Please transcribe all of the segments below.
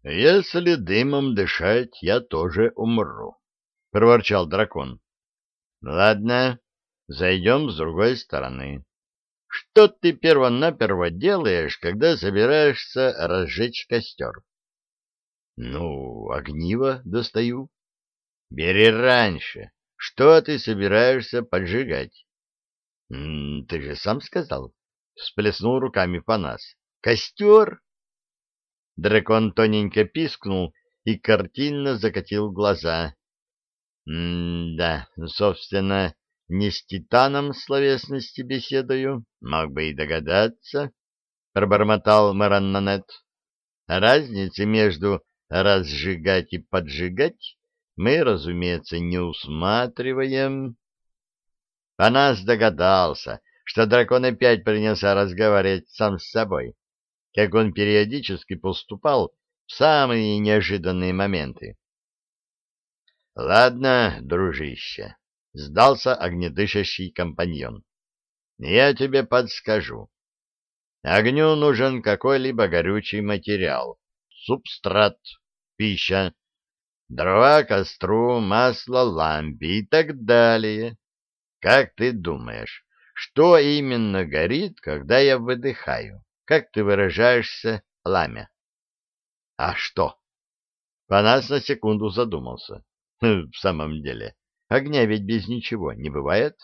— Если дымом дышать, я тоже умру, — проворчал дракон. — Ладно, зайдем с другой стороны. Что ты перво-наперво делаешь, когда собираешься разжечь костер? — Ну, огниво достаю. — Бери раньше. Что ты собираешься поджигать? — Ты же сам сказал. — всплеснул руками Панас. — Костер? Дракон тоненько пискнул и картинно закатил глаза. — Да, собственно, не с титаном словесности беседую, мог бы и догадаться, — пробормотал Мараннанет. — Разницы между разжигать и поджигать мы, разумеется, не усматриваем. А нас догадался, что дракон опять принялся разговаривать сам с собой, как он периодически поступал в самые неожиданные моменты. — Ладно, дружище, — сдался огнедышащий компаньон. — Я тебе подскажу. Огню нужен какой-либо горючий материал, субстрат, пища, дрова костру, масло лампе и так далее. Как ты думаешь, что именно горит, когда я выдыхаю? Как ты выражаешься, ламя? — А что? Панас на секунду задумался. Хм, — В самом деле, огня ведь без ничего не бывает.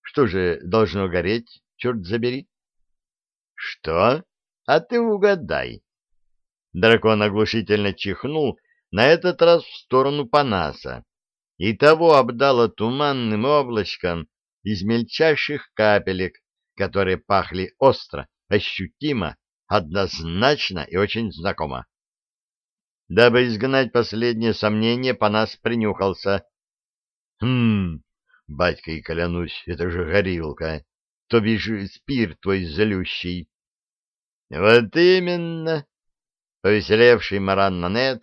Что же должно гореть, черт забери? — Что? А ты угадай. Дракон оглушительно чихнул на этот раз в сторону Панаса, и того обдало туманным облачком из мельчайших капелек, которые пахли остро, ощутимо, однозначно и очень знакомо. Дабы изгнать последнее сомнение, Панас принюхался. — Хм, батька и клянусь, это же горилка, то бишь спирт твой злющий. — Вот именно! Повеселевший Маран Нанет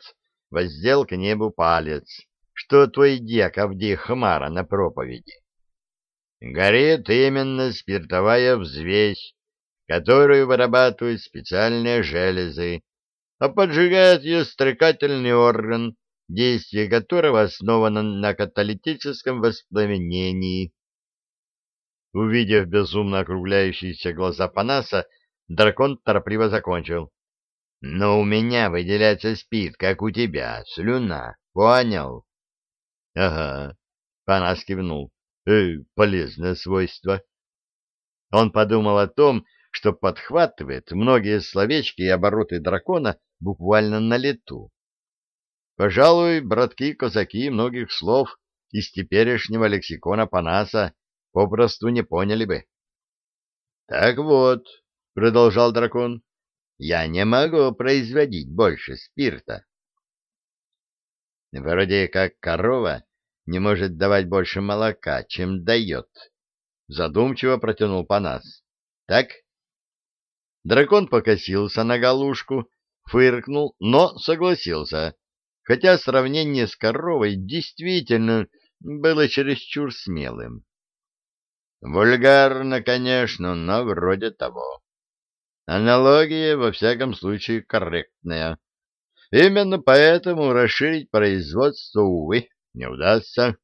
воздел к небу палец, что твой дьяк Авдей Хмара на проповеди. Горит именно спиртовая взвесь, которую вырабатывают специальные железы, а поджигает ее стрекательный орган, действие которого основано на каталитическом воспламенении. Увидев безумно округляющиеся глаза Панаса, дракон торопливо закончил. Но у меня выделяется спирт, как у тебя, слюна. Понял? — Ага, — Панас кивнул. Э, — Полезное свойство. Он подумал о том, что подхватывает многие словечки и обороты дракона буквально на лету. Пожалуй, братки-казаки многих слов из теперешнего лексикона Панаса попросту не поняли бы. — Так вот, — продолжал дракон, я не могу производить больше спирта. Вроде как корова не может давать больше молока, чем дает. Задумчиво протянул Панас. Так? Дракон покосился на галушку, фыркнул, но согласился, хотя сравнение с коровой действительно было чересчур смелым. Вульгарно, конечно, но вроде того. Аналогия, во всяком случае, корректная. Именно поэтому расширить производство, увы, не удастся.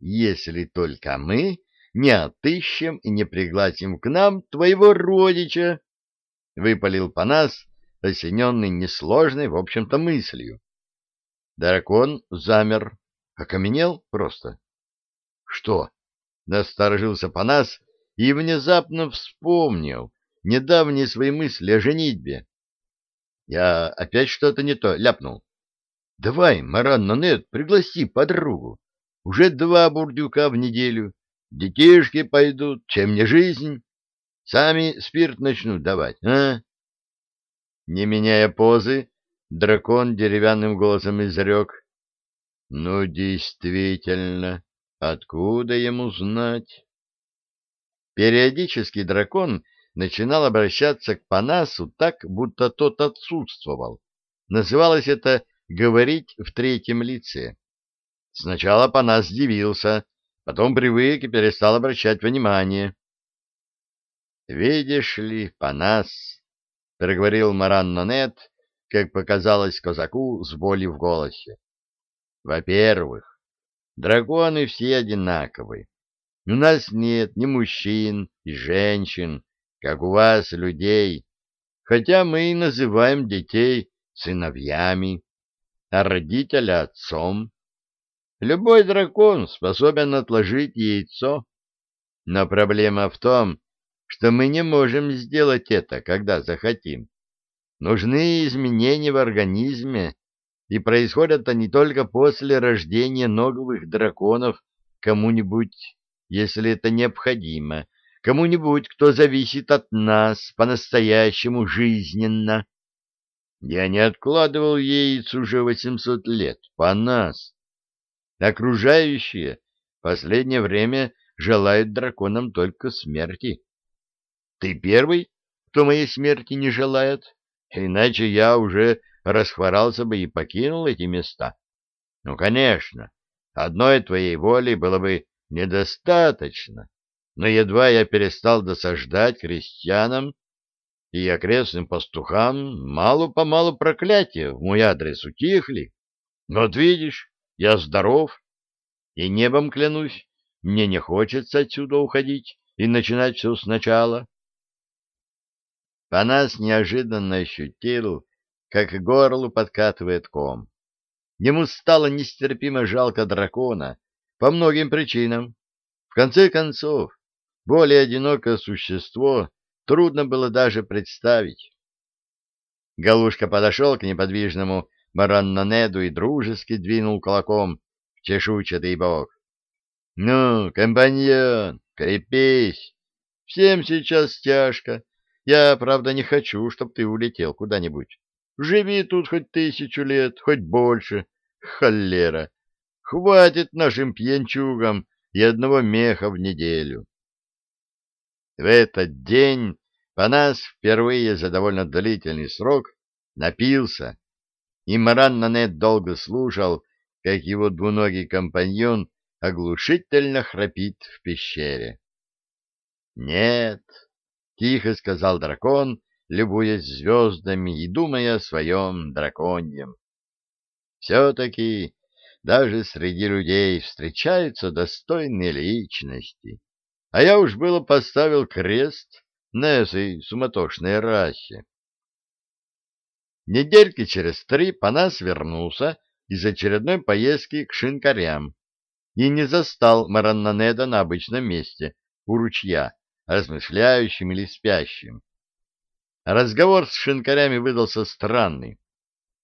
Если только мы не отыщем и не пригласим к нам твоего родича, — выпалил Панас, осененный несложной, в общем-то, мыслью. Дракон замер, окаменел просто. — Что? — насторожился Панас и внезапно вспомнил, недавние свои мысли о женитьбе. Я опять что-то не то ляпнул. Давай, Маран Нанет, пригласи подругу. Уже два бурдюка в неделю. Детишки пойдут, чем не жизнь. Сами спирт начнут давать, а? Не меняя позы, дракон деревянным голосом изрек. Ну, действительно, откуда ему знать? Периодически дракон начинал обращаться к Панасу так, будто тот отсутствовал. Называлось это «говорить в третьем лице». Сначала Панас дивился, потом привык и перестал обращать внимание. «Видишь ли, Панас», — проговорил Маран Нонет, как показалось казаку с болью в голосе. Во-первых, драконы все одинаковые. У нас нет ни мужчин, ни женщин, как у вас, людей, хотя мы и называем детей сыновьями, а родителя отцом. Любой дракон способен отложить яйцо, но проблема в том, что мы не можем сделать это, когда захотим. Нужны изменения в организме, и происходят они только после рождения новых драконов кому-нибудь если это необходимо, кому-нибудь, кто зависит от нас по-настоящему жизненно. Я не откладывал яиц уже восемьсот лет, по нас. Окружающие последнее время желают драконам только смерти. Ты первый, кто моей смерти не желает, иначе я уже расхворался бы и покинул эти места. Ну, конечно, одной твоей воли было бы недостаточно, но едва я перестал досаждать крестьянам и окрестным пастухам, мало-помалу проклятия в мой адрес утихли. Вот видишь, я здоров, и небом клянусь, мне не хочется отсюда уходить и начинать все сначала. Панас неожиданно ощутил, как к горлу подкатывает ком. Ему стало нестерпимо жалко дракона, по многим причинам. В конце концов, более одинокое существо трудно было даже представить. Галушка подошел к неподвижному Мараннанеду и дружески двинул кулаком в чешуйчатый бок. — Ну, компаньон, крепись. Всем сейчас тяжко. Я, правда, не хочу, чтобы ты улетел куда-нибудь. Живи тут хоть тысячу лет, хоть больше. Холера! Хватит нашим пьянчугам и одного меха в неделю. В этот день Панас впервые за довольно длительный срок напился, и Маран Нанет долго слушал, как его двуногий компаньон оглушительно храпит в пещере. «Нет», — тихо сказал дракон, любуясь звездами и думая о своем драконьем. «Все-таки даже среди людей встречаются достойные личности. А я уж было поставил крест на этой суматошной расе. Недельки через три Панас вернулся из очередной поездки к шинкарям и не застал Мараннанеда на обычном месте, у ручья, размышляющим или спящим. Разговор с шинкарями выдался странный.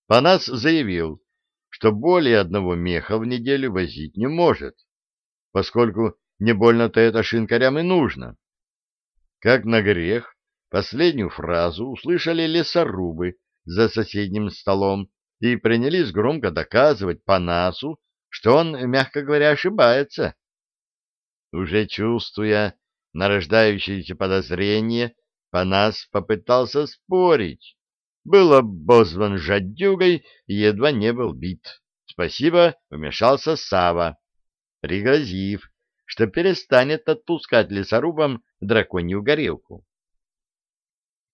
Панас заявил, что более одного меха в неделю возить не может, поскольку не больно-то это шинкарям и нужно. Как на грех, последнюю фразу услышали лесорубы за соседним столом и принялись громко доказывать Панасу, что он, мягко говоря, ошибается. Уже чувствуя нарождающееся подозрение, Панас попытался спорить, был обозван жадюгой и едва не был бит. Спасибо, вмешался Сава, пригрозив, что перестанет отпускать лесорубам драконью горелку.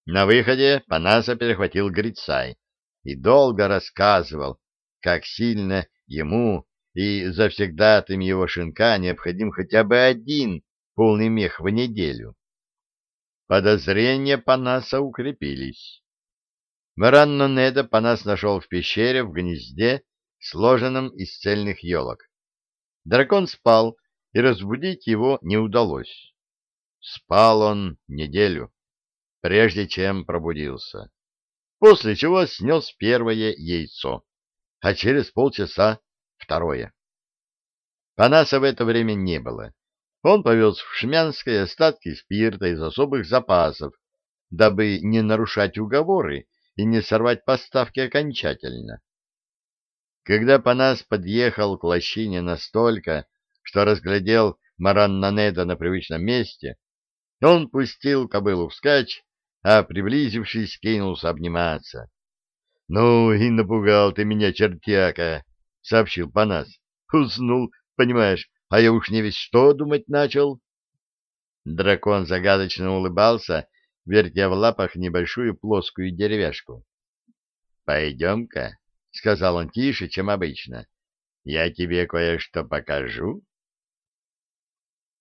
На выходе Панаса перехватил Грицай и долго рассказывал, как сильно ему и завсегдатым его шинка необходим хотя бы один полный мех в неделю. Подозрения Панаса укрепились. Маранно Неда Панас нашел в пещере в гнезде, сложенном из цельных елок. Дракон спал, и разбудить его не удалось. Спал он неделю, прежде чем пробудился, после чего снес первое яйцо, а через полчаса второе. Панаса в это время не было. Он повез в Шмянское остатки спирта из особых запасов, дабы не нарушать уговоры и не сорвать поставки окончательно. Когда Панас подъехал к лощине настолько, что разглядел Мараннанеда на привычном месте, он пустил кобылу вскачь, а, приблизившись, кинулся обниматься. — Ну и напугал ты меня, чертяка! — сообщил Панас. — Уснул, понимаешь, а я уж не весь что думать начал. Дракон загадочно улыбался вертя в лапах небольшую плоскую деревяшку. Пойдем-ка, — сказал он тише, чем обычно. — Я тебе кое-что покажу.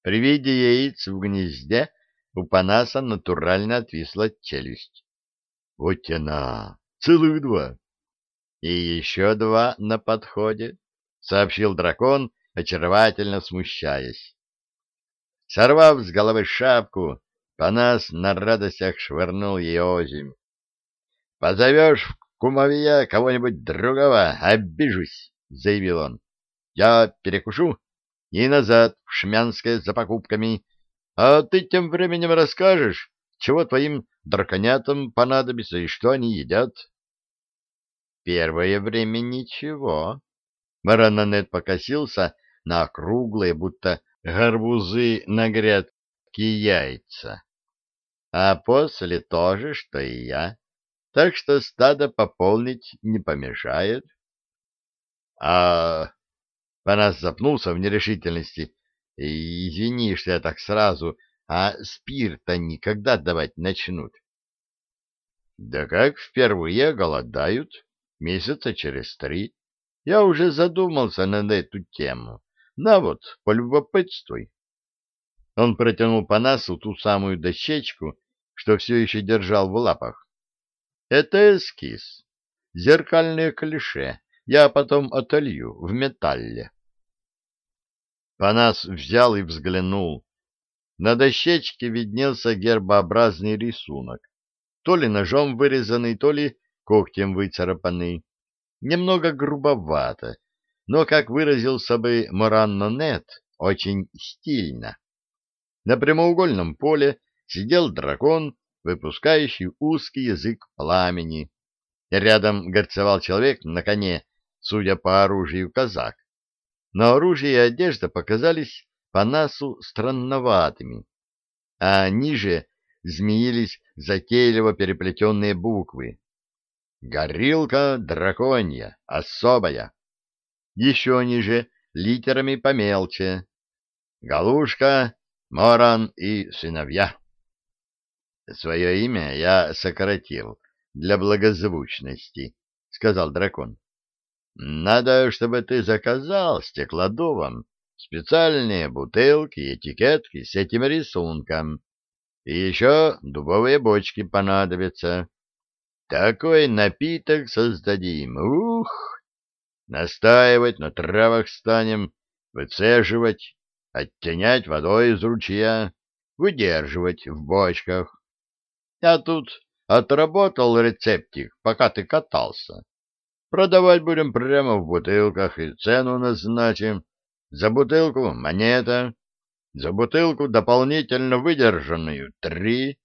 При виде яиц в гнезде у Панаса натурально отвисла челюсть. — Вот она! Целых два! — И еще два на подходе, — сообщил дракон, очаровательно смущаясь. Сорвав с головы шапку, Панас на радостях швырнул ее озимь. — Позовешь в кумовья кого-нибудь другого, обижусь, — заявил он. — Я перекушу и назад в Шмянское за покупками, а ты тем временем расскажешь, чего твоим драконятам понадобится и что они едят. Первое время ничего. Марананет покосился на округлые, будто горбузы на грядке яйца. А после тоже, что и я. Так что стадо пополнить не помешает. А Панас запнулся в нерешительности. Извини, что я так сразу, а спирта никогда давать начнут. Да как впервые голодают, месяца через три. Я уже задумался над эту тему. На вот, полюбопытствуй. Он протянул Панасу ту самую дощечку, что все еще держал в лапах. Это эскиз, зеркальное клише. Я потом отолью в металле. Панас взял и взглянул. На дощечке виднелся гербообразный рисунок, то ли ножом вырезанный, то ли когтем выцарапанный. Немного грубовато, но, как выразился бы Моран Нонет, очень стильно. На прямоугольном поле сидел дракон, выпускающий узкий язык пламени. Рядом горцевал человек на коне, судя по оружию казак. Но оружие и одежда показались Панасу странноватыми, а ниже змеились затейливо переплетенные буквы. «Горилка драконья, особая». Еще ниже литерами помелче. «Галушка, Моран и сыновья». Свое имя я сократил для благозвучности, — сказал дракон. — Надо, чтобы ты заказал стеклодувом специальные бутылки и этикетки с этим рисунком. И еще дубовые бочки понадобятся. Такой напиток создадим. Ух! Настаивать на травах станем, выцеживать, оттенять водой из ручья, выдерживать в бочках. Я тут отработал рецептик, пока ты катался. Продавать будем прямо в бутылках и цену назначим. За бутылку монета, за бутылку дополнительно выдержанную три.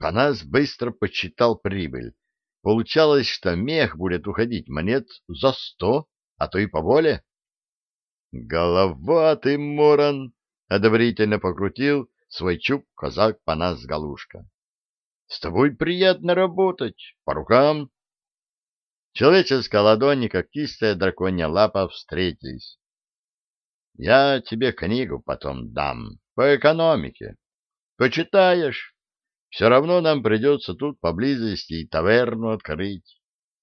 По нас быстро подсчитал прибыль. Получалось, что мех будет уходить монет за сто, а то и поболее. Голова ты, Моран! — одобрительно покрутил свой чуб казак по нас Галушка. — С тобой приятно работать, по рукам. Человеческая ладонь и когтистая драконья лапа встретились. Я тебе книгу потом дам по экономике. Почитаешь. Все равно нам придется тут поблизости и таверну открыть,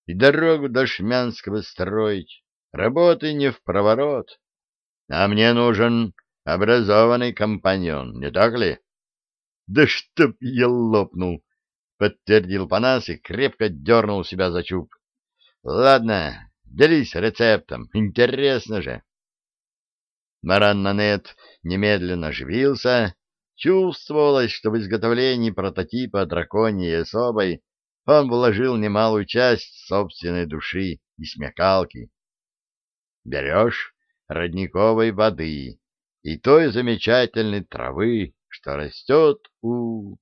и дорогу до Шмянского строить. Работы не в проворот. А мне нужен образованный компаньон, не так ли? — Да чтоб я лопнул! — подтвердил Панас и крепко дернул себя за чуб. — Ладно, делись рецептом, интересно же. Мараннанет немедленно оживился. Чувствовалось, что в изготовлении прототипа драконьей особой он вложил немалую часть собственной души и смекалки. Берешь родниковой воды и той замечательной травы, что растет у...